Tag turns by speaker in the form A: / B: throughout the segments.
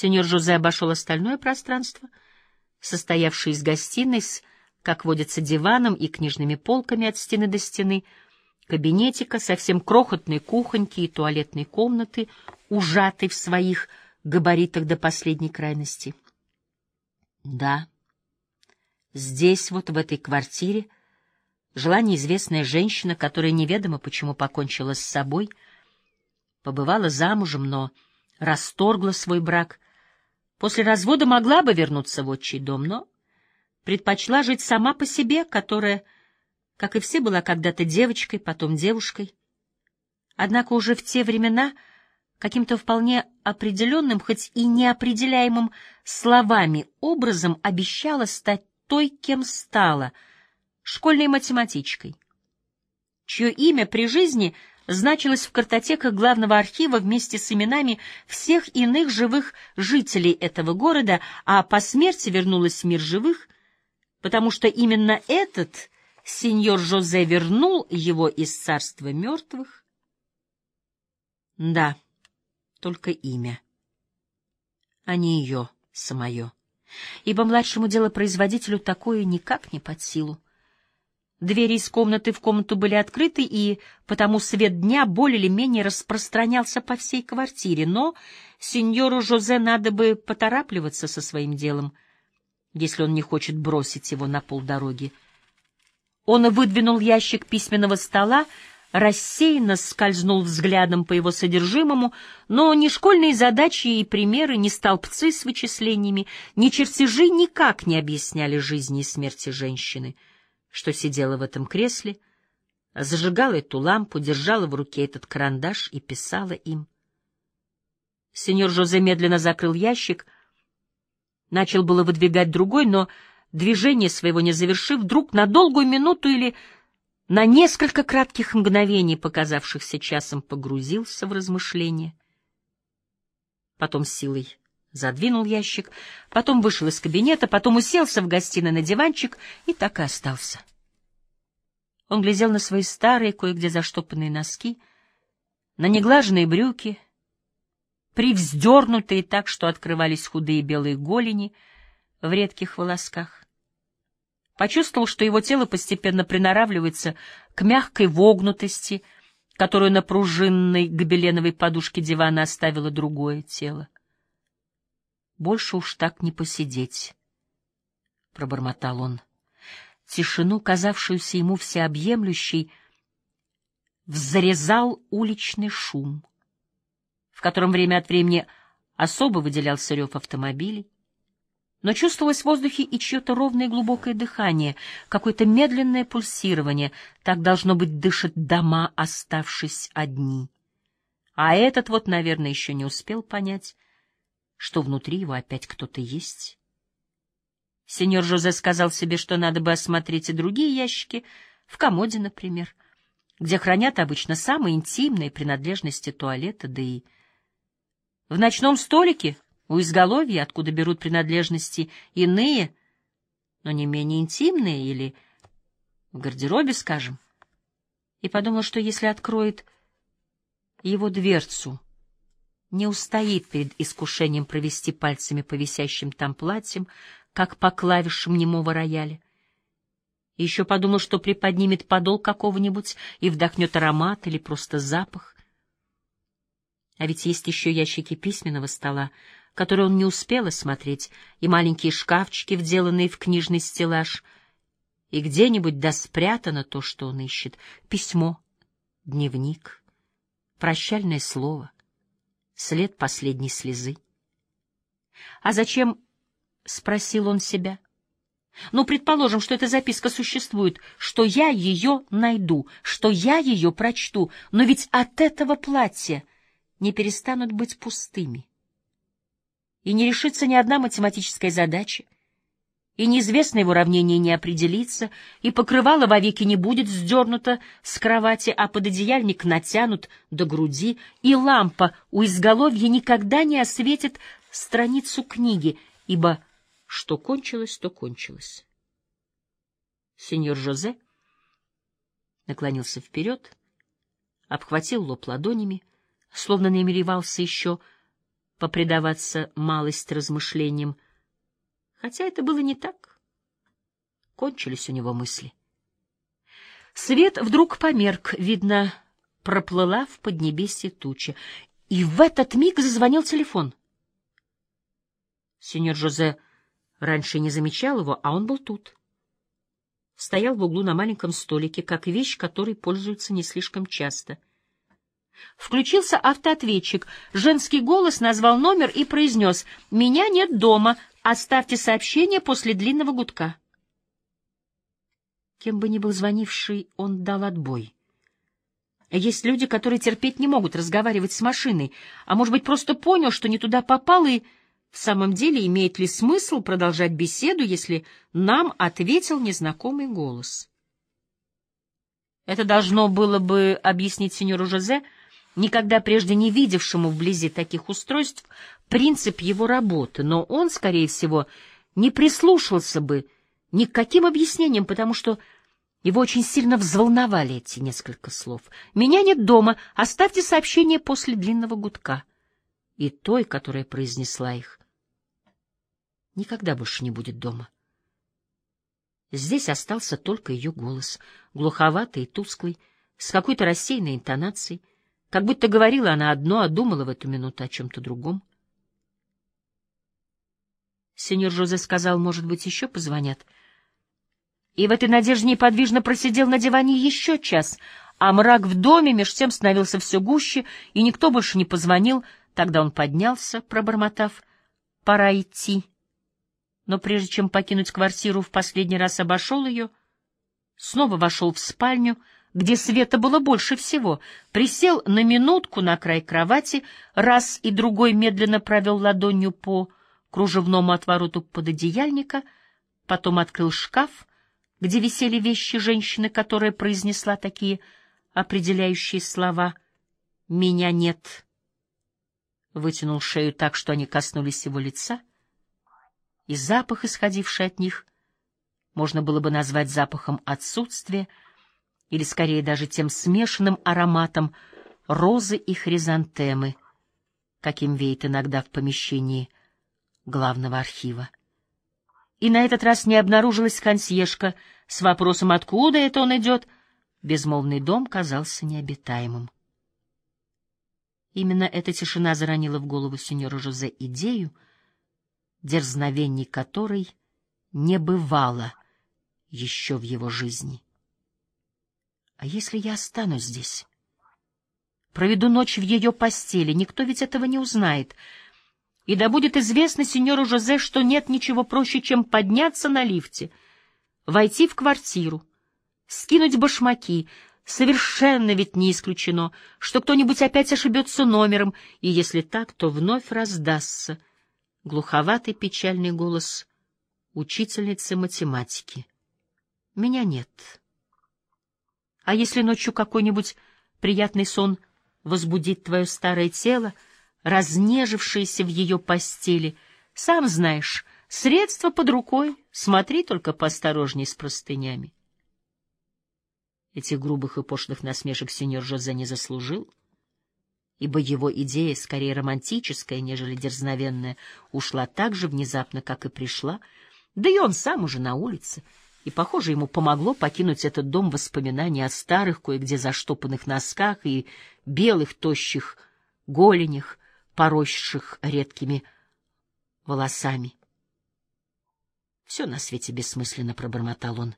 A: Сеньор Жозе обошел остальное пространство, состоявшее из гостиной с, как водится, диваном и книжными полками от стены до стены, кабинетика, совсем крохотной кухоньки и туалетной комнаты, ужатой в своих габаритах до последней крайности. Да, здесь, вот в этой квартире, жила неизвестная женщина, которая неведомо почему покончила с собой, побывала замужем, но расторгла свой брак. После развода могла бы вернуться в отчий дом, но предпочла жить сама по себе, которая, как и все, была когда-то девочкой, потом девушкой. Однако уже в те времена каким-то вполне определенным, хоть и неопределяемым словами, образом обещала стать той, кем стала, школьной математичкой, чье имя при жизни — значилась в картотеках главного архива вместе с именами всех иных живых жителей этого города, а по смерти вернулась в мир живых, потому что именно этот сеньор Жозе вернул его из царства мертвых. Да, только имя, а не ее самое, ибо младшему делопроизводителю такое никак не под силу. Двери из комнаты в комнату были открыты, и потому свет дня более или менее распространялся по всей квартире, но сеньору Жозе надо бы поторапливаться со своим делом, если он не хочет бросить его на полдороги. Он выдвинул ящик письменного стола, рассеянно скользнул взглядом по его содержимому, но ни школьные задачи и примеры, ни столбцы с вычислениями, ни чертежи никак не объясняли жизни и смерти женщины — что сидела в этом кресле, зажигала эту лампу, держала в руке этот карандаш и писала им. Сеньор Жозе медленно закрыл ящик, начал было выдвигать другой, но движение своего не завершив, вдруг на долгую минуту или на несколько кратких мгновений, показавшихся часом, погрузился в размышления. Потом силой задвинул ящик, потом вышел из кабинета, потом уселся в гостиной на диванчик и так и остался. Он глядел на свои старые, кое-где заштопанные носки, на неглаженные брюки, привздернутые так, что открывались худые белые голени в редких волосках. Почувствовал, что его тело постепенно приноравливается к мягкой вогнутости, которую на пружинной гобеленовой подушке дивана оставило другое тело. Больше уж так не посидеть, — пробормотал он. Тишину, казавшуюся ему всеобъемлющей, взрезал уличный шум, в котором время от времени особо выделялся рев автомобилей. Но чувствовалось в воздухе и чье-то ровное и глубокое дыхание, какое-то медленное пульсирование. Так, должно быть, дышат дома, оставшись одни. А этот вот, наверное, еще не успел понять, что внутри его опять кто-то есть. Сеньор Жозе сказал себе, что надо бы осмотреть и другие ящики, в комоде, например, где хранят обычно самые интимные принадлежности туалета, да и в ночном столике у изголовья, откуда берут принадлежности иные, но не менее интимные, или в гардеробе, скажем. И подумал, что если откроет его дверцу, не устоит перед искушением провести пальцами по висящим там платьям, как по клавишам немого рояля. Еще подумал, что приподнимет подол какого-нибудь и вдохнет аромат или просто запах. А ведь есть еще ящики письменного стола, которые он не успел осмотреть, и маленькие шкафчики, вделанные в книжный стеллаж, и где-нибудь да спрятано то, что он ищет — письмо, дневник, прощальное слово — след последней слезы. «А зачем?» — спросил он себя. «Ну, предположим, что эта записка существует, что я ее найду, что я ее прочту, но ведь от этого платья не перестанут быть пустыми. И не решится ни одна математическая задача, и неизвестное в уравнении не определится, и покрывало вовеки не будет сдернуто с кровати, а пододеяльник натянут до груди, и лампа у изголовья никогда не осветит страницу книги, ибо что кончилось, то кончилось. Сеньор Жозе наклонился вперед, обхватил лоб ладонями, словно намеревался еще попредаваться малость размышлениям, хотя это было не так. Кончились у него мысли. Свет вдруг померк, видно, проплыла в поднебесье туча, и в этот миг зазвонил телефон. Сеньор Жозе раньше не замечал его, а он был тут. Стоял в углу на маленьком столике, как вещь, которой пользуются не слишком часто. Включился автоответчик. Женский голос назвал номер и произнес «Меня нет дома, оставьте сообщение после длинного гудка». Кем бы ни был звонивший, он дал отбой. Есть люди, которые терпеть не могут разговаривать с машиной, а, может быть, просто понял, что не туда попал, и в самом деле имеет ли смысл продолжать беседу, если нам ответил незнакомый голос? Это должно было бы объяснить сеньору Жозе, никогда прежде не видевшему вблизи таких устройств, принцип его работы, но он, скорее всего, не прислушался бы ни к каким объяснениям, потому что его очень сильно взволновали эти несколько слов. «Меня нет дома, оставьте сообщение после длинного гудка». И той, которая произнесла их, никогда больше не будет дома. Здесь остался только ее голос, глуховатый и тусклый, с какой-то рассеянной интонацией, как будто говорила она одно, а думала в эту минуту о чем-то другом. Сеньор Жозе сказал, может быть, еще позвонят — и в этой надежде неподвижно просидел на диване еще час, а мрак в доме меж тем становился все гуще, и никто больше не позвонил. Тогда он поднялся, пробормотав «пора идти». Но прежде чем покинуть квартиру, в последний раз обошел ее, снова вошел в спальню, где света было больше всего, присел на минутку на край кровати, раз и другой медленно провел ладонью по кружевному отвороту пододеяльника, потом открыл шкаф — где висели вещи женщины, которая произнесла такие определяющие слова «Меня нет». Вытянул шею так, что они коснулись его лица, и запах, исходивший от них, можно было бы назвать запахом отсутствия, или скорее даже тем смешанным ароматом розы и хризантемы, каким веет иногда в помещении главного архива и на этот раз не обнаружилась консьержка с вопросом, откуда это он идет. Безмолвный дом казался необитаемым. Именно эта тишина заронила в голову сеньора Жозе идею, дерзновений которой не бывало еще в его жизни. А если я останусь здесь? Проведу ночь в ее постели, никто ведь этого не узнает — и да будет известно сеньору Жозе, что нет ничего проще, чем подняться на лифте, войти в квартиру, скинуть башмаки. Совершенно ведь не исключено, что кто-нибудь опять ошибется номером, и если так, то вновь раздастся глуховатый печальный голос учительницы математики. Меня нет. А если ночью какой-нибудь приятный сон возбудит твое старое тело, разнежившаяся в ее постели. Сам знаешь, средства под рукой, смотри только поосторожней с простынями. Этих грубых и пошлых насмешек сеньор Жозе не заслужил, ибо его идея, скорее романтическая, нежели дерзновенная, ушла так же внезапно, как и пришла, да и он сам уже на улице, и, похоже, ему помогло покинуть этот дом воспоминаний о старых, кое-где заштопанных носках и белых тощих голенях, поросших редкими волосами. Все на свете бессмысленно, — пробормотал он.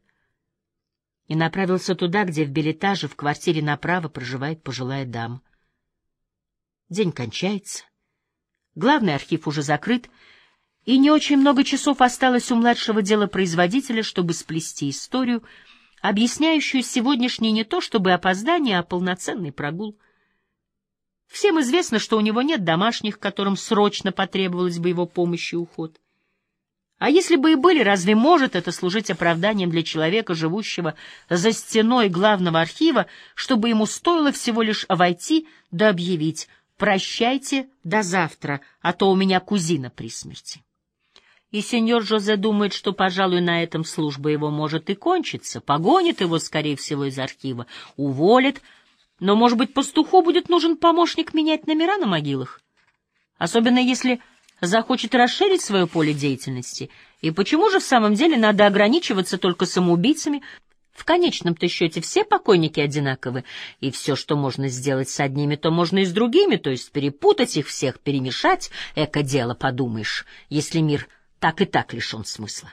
A: И направился туда, где в билетаже в квартире направо проживает пожилая дама. День кончается. Главный архив уже закрыт, и не очень много часов осталось у младшего делопроизводителя, чтобы сплести историю, объясняющую сегодняшний не то чтобы опоздание, а полноценный прогул — Всем известно, что у него нет домашних, которым срочно потребовалась бы его помощь и уход. А если бы и были, разве может это служить оправданием для человека, живущего за стеной главного архива, чтобы ему стоило всего лишь войти да объявить «Прощайте до завтра, а то у меня кузина при смерти». И сеньор Жозе думает, что, пожалуй, на этом служба его может и кончиться, погонит его, скорее всего, из архива, уволит, но, может быть, пастуху будет нужен помощник менять номера на могилах? особенно если захочет расширить свое поле деятельности. И почему же в самом деле надо ограничиваться только самоубийцами? В конечном-то счете все покойники одинаковы, и все, что можно сделать с одними, то можно и с другими, то есть перепутать их всех, перемешать, эко-дело, подумаешь, если мир так и так лишен смысла.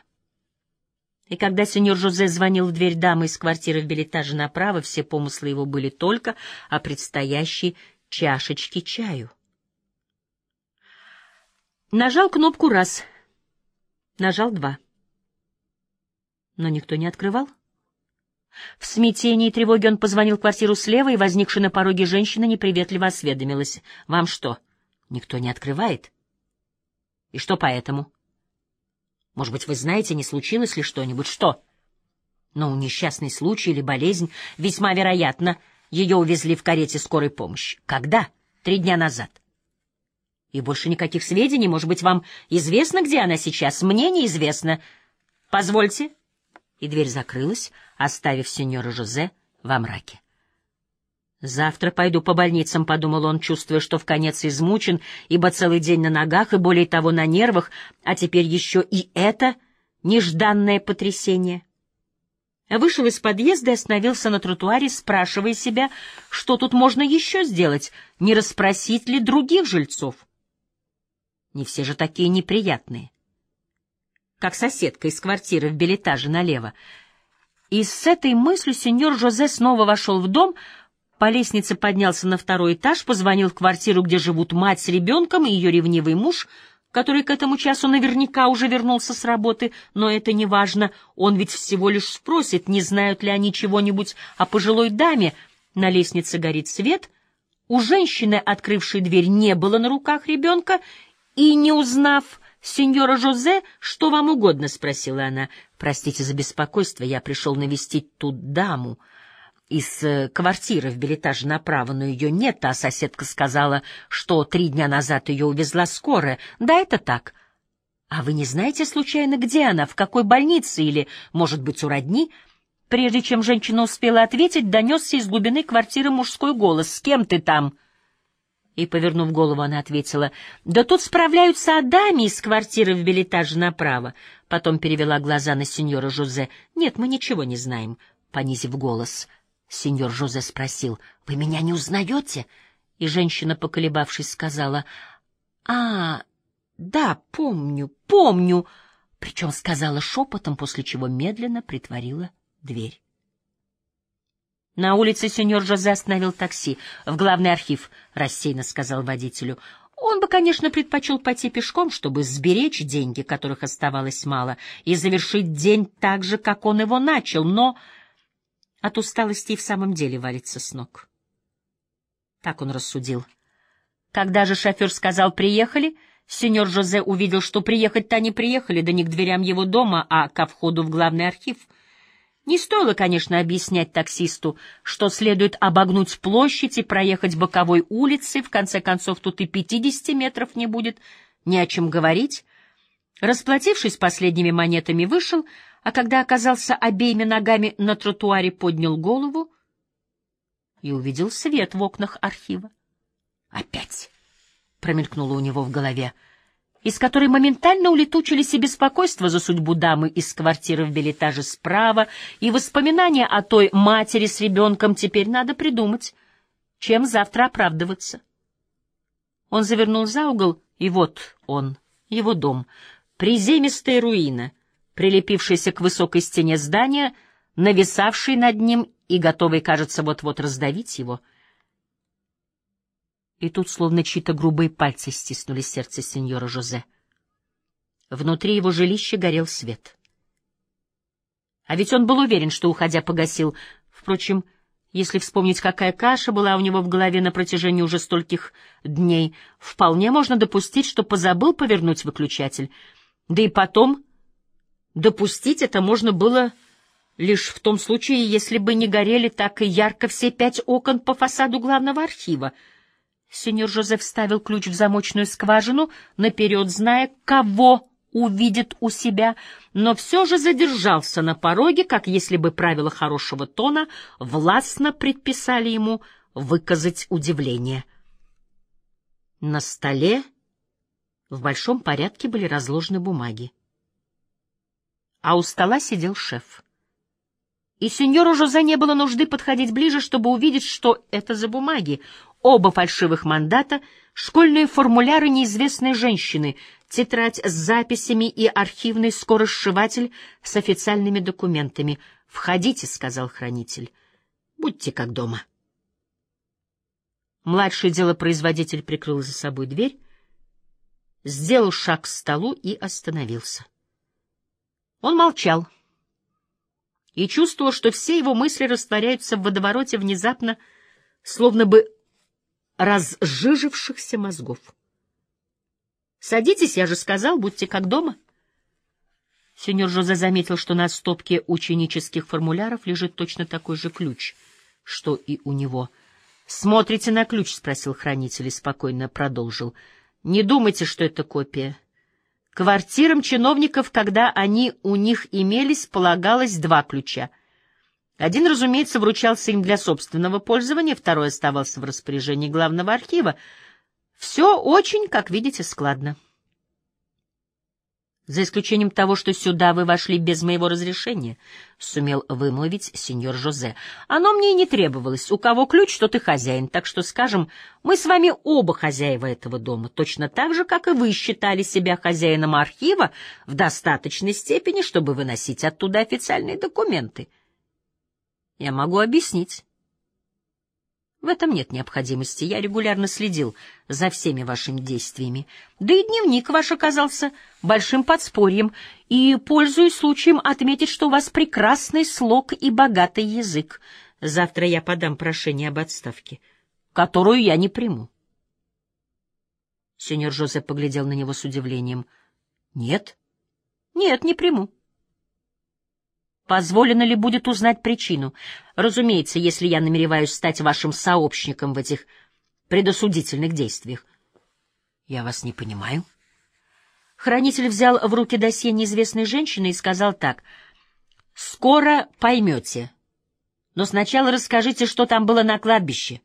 A: И когда сеньор Жозе звонил в дверь дамы из квартиры в билетаже направо, все помыслы его были только о предстоящей чашечке чаю. Нажал кнопку раз, нажал два. Но никто не открывал. В смятении и тревоге он позвонил в квартиру слева, и возникшая на пороге женщина неприветливо осведомилась. — Вам что, никто не открывает? — И что поэтому? — Может быть, вы знаете, не случилось ли что-нибудь? — Что? — Ну, несчастный случай или болезнь. Весьма вероятно, ее увезли в карете скорой помощи. — Когда? — Три дня назад. — и больше никаких сведений. Может быть, вам известно, где она сейчас? Мне неизвестно. Позвольте. И дверь закрылась, оставив сеньора Жозе во мраке. «Завтра пойду по больницам», — подумал он, чувствуя, что в конец измучен, ибо целый день на ногах и, более того, на нервах, а теперь еще и это нежданное потрясение. Вышел из подъезда и остановился на тротуаре, спрашивая себя, что тут можно еще сделать, не расспросить ли других жильцов. Не все же такие неприятные. Как соседка из квартиры в билетаже налево. И с этой мыслью сеньор Жозе снова вошел в дом, по лестнице поднялся на второй этаж, позвонил в квартиру, где живут мать с ребенком и ее ревнивый муж, который к этому часу наверняка уже вернулся с работы, но это не важно, он ведь всего лишь спросит, не знают ли они чего-нибудь о пожилой даме. На лестнице горит свет, у женщины, открывшей дверь, не было на руках ребенка, и, не узнав сеньора Жозе, что вам угодно, — спросила она. — Простите за беспокойство, я пришел навестить ту даму из э, квартиры в билетаже направо, но ее нет, а соседка сказала, что три дня назад ее увезла скорая. Да, это так. А вы не знаете, случайно, где она, в какой больнице или, может быть, у родни? Прежде чем женщина успела ответить, донесся из глубины квартиры мужской голос. «С кем ты там?» И, повернув голову, она ответила, «Да тут справляются о даме из квартиры в билетаже направо». Потом перевела глаза на сеньора Жозе. «Нет, мы ничего не знаем», — понизив голос. Сеньор Жозе спросил, «Вы меня не узнаете?» И женщина, поколебавшись, сказала, «А, да, помню, помню», причем сказала шепотом, после чего медленно притворила дверь. На улице сеньор Жозе остановил такси. В главный архив, — рассеянно сказал водителю. Он бы, конечно, предпочел пойти пешком, чтобы сберечь деньги, которых оставалось мало, и завершить день так же, как он его начал, но от усталости и в самом деле валится с ног. Так он рассудил. Когда же шофер сказал «приехали», сеньор Жозе увидел, что приехать-то не приехали, да не к дверям его дома, а ко входу в главный архив — не стоило, конечно, объяснять таксисту, что следует обогнуть площадь и проехать боковой улицей, в конце концов тут и пятидесяти метров не будет, ни о чем говорить. Расплатившись последними монетами, вышел, а когда оказался обеими ногами на тротуаре, поднял голову и увидел свет в окнах архива. «Опять!» — промелькнуло у него в голове — из которой моментально улетучились и беспокойство за судьбу дамы из квартиры в билетаже справа, и воспоминания о той матери с ребенком теперь надо придумать, чем завтра оправдываться. Он завернул за угол, и вот он, его дом, приземистая руина, прилепившаяся к высокой стене здания, нависавший над ним и готовый, кажется, вот-вот раздавить его — и тут словно чьи-то грубые пальцы стиснули сердце сеньора Жозе. Внутри его жилища горел свет. А ведь он был уверен, что, уходя, погасил. Впрочем, если вспомнить, какая каша была у него в голове на протяжении уже стольких дней, вполне можно допустить, что позабыл повернуть выключатель. Да и потом, допустить это можно было лишь в том случае, если бы не горели так и ярко все пять окон по фасаду главного архива — Сеньор Жозеф вставил ключ в замочную скважину, наперед зная, кого увидит у себя, но все же задержался на пороге, как если бы правила хорошего тона властно предписали ему выказать удивление. На столе В большом порядке были разложены бумаги. А у стола сидел шеф. И сеньору Жозе не было нужды подходить ближе, чтобы увидеть, что это за бумаги. Оба фальшивых мандата, школьные формуляры неизвестной женщины, тетрадь с записями и архивный скоросшиватель с официальными документами. «Входите», — сказал хранитель. «Будьте как дома». Младший делопроизводитель прикрыл за собой дверь, сделал шаг к столу и остановился. Он молчал и чувствовал, что все его мысли растворяются в водовороте внезапно, словно бы разжижившихся мозгов. «Садитесь, я же сказал, будьте как дома». Сеньор Жозе заметил, что на стопке ученических формуляров лежит точно такой же ключ, что и у него. «Смотрите на ключ?» — спросил хранитель и спокойно продолжил. «Не думайте, что это копия. Квартирам чиновников, когда они у них имелись, полагалось два ключа. Один, разумеется, вручался им для собственного пользования, второй оставался в распоряжении главного архива. Все очень, как видите, складно. За исключением того, что сюда вы вошли без моего разрешения, — сумел вымолвить сеньор Жозе. Оно мне и не требовалось. У кого ключ, тот и хозяин. Так что, скажем, мы с вами оба хозяева этого дома, точно так же, как и вы считали себя хозяином архива в достаточной степени, чтобы выносить оттуда официальные документы. Я могу объяснить. В этом нет необходимости. Я регулярно следил за всеми вашими действиями. Да и дневник ваш оказался большим подспорьем, и пользуюсь случаем отметить, что у вас прекрасный слог и богатый язык. Завтра я подам прошение об отставке, которую я не приму. Сеньор Жозе поглядел на него с удивлением. — Нет? — Нет, не приму. Позволено ли будет узнать причину? Разумеется, если я намереваюсь стать вашим сообщником в этих предосудительных действиях. Я вас не понимаю. Хранитель взял в руки досье неизвестной женщины и сказал так. «Скоро поймете. Но сначала расскажите, что там было на кладбище,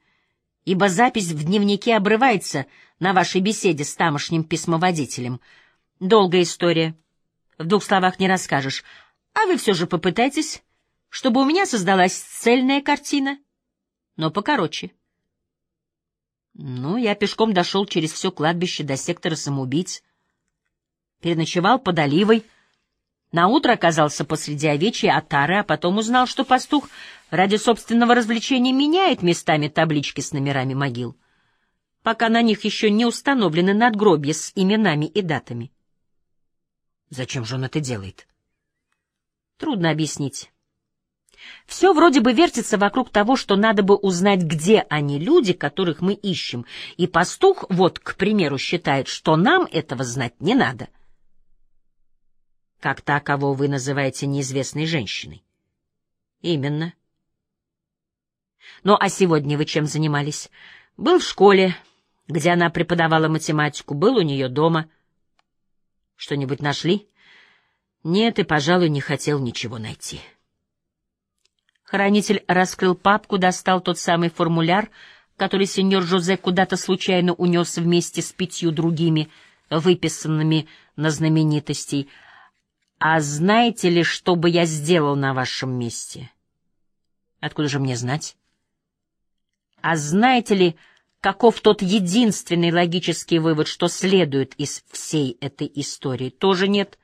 A: ибо запись в дневнике обрывается на вашей беседе с тамошним письмоводителем. Долгая история. В двух словах не расскажешь. А вы все же попытайтесь, чтобы у меня создалась цельная картина, но покороче. Ну, я пешком дошел через все кладбище до сектора самоубийц, переночевал под оливой, наутро оказался посреди овечьей отары, а потом узнал, что пастух ради собственного развлечения меняет местами таблички с номерами могил, пока на них еще не установлены надгробья с именами и датами. Зачем же он это делает? — Трудно объяснить. Все вроде бы вертится вокруг того, что надо бы узнать, где они люди, которых мы ищем, и пастух, вот, к примеру, считает, что нам этого знать не надо. Как та, кого вы называете неизвестной женщиной. Именно. Ну, а сегодня вы чем занимались? Был в школе, где она преподавала математику, был у нее дома. Что-нибудь нашли? Нет, и, пожалуй, не хотел ничего найти. Хранитель раскрыл папку, достал тот самый формуляр, который сеньор Жозе куда-то случайно унес вместе с пятью другими, выписанными на знаменитостей. «А знаете ли, что бы я сделал на вашем месте?» «Откуда же мне знать?» «А знаете ли, каков тот единственный логический вывод, что следует из всей этой истории?» «Тоже нет»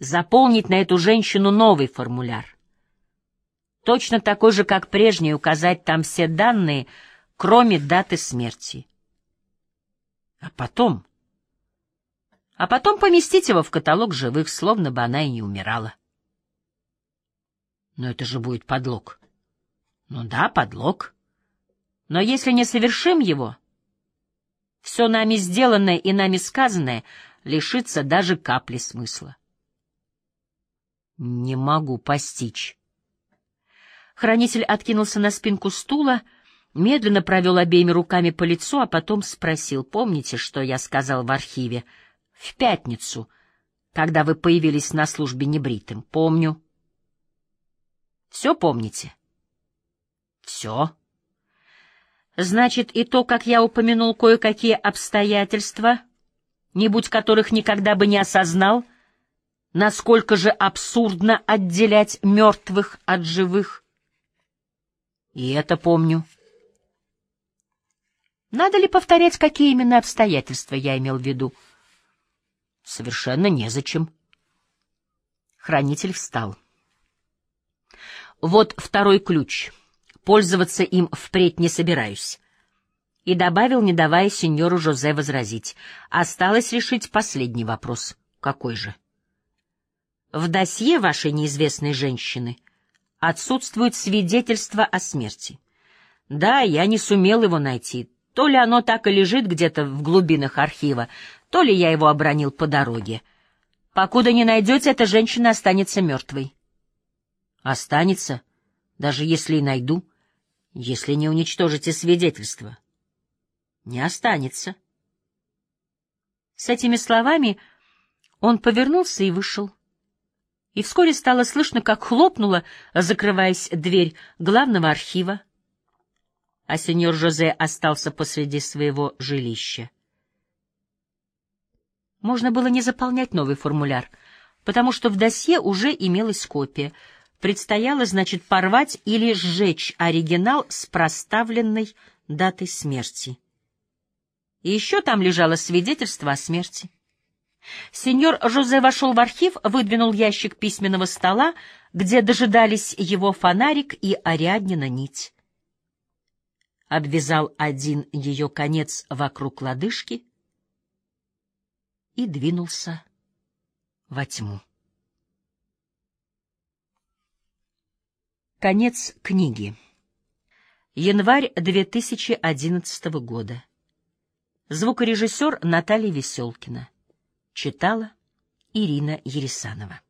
A: заполнить на эту женщину новый формуляр. Точно такой же, как прежний, указать там все данные, кроме даты смерти. А потом... А потом поместить его в каталог живых, словно бы она и не умирала. Но это же будет подлог. Ну да, подлог. Но если не совершим его, все нами сделанное и нами сказанное лишится даже капли смысла. Не могу постичь. Хранитель откинулся на спинку стула, медленно провел обеими руками по лицу, а потом спросил, помните, что я сказал в архиве? В пятницу, когда вы появились на службе небритым. Помню. Все помните? Все. Значит, и то, как я упомянул кое-какие обстоятельства, не будь которых никогда бы не осознал, насколько же абсурдно отделять мертвых от живых. И это помню. Надо ли повторять, какие именно обстоятельства я имел в виду? Совершенно незачем. Хранитель встал. Вот второй ключ. Пользоваться им впредь не собираюсь. И добавил, не давая сеньору Жозе возразить. Осталось решить последний вопрос. Какой же? В досье вашей неизвестной женщины отсутствует свидетельство о смерти. Да, я не сумел его найти, то ли оно так и лежит где-то в глубинах архива, то ли я его обронил по дороге. Покуда не найдете, эта женщина останется мертвой. Останется, даже если и найду, если не уничтожите свидетельство. Не останется. С этими словами он повернулся и вышел. И вскоре стало слышно, как хлопнула, закрываясь дверь главного архива а сеньор Жозе остался посреди своего жилища. Можно было не заполнять новый формуляр, потому что в досье уже имелась копия. Предстояло, значит, порвать или сжечь оригинал с проставленной датой смерти. И еще там лежало свидетельство о смерти. Сеньор Жозе вошел в архив, выдвинул ящик письменного стола, где дожидались его фонарик и Ариаднина нить обвязал один ее конец вокруг лодыжки и двинулся во тьму. Конец книги. Январь 2011 года. Звукорежиссер Наталья Веселкина. Читала Ирина Ересанова.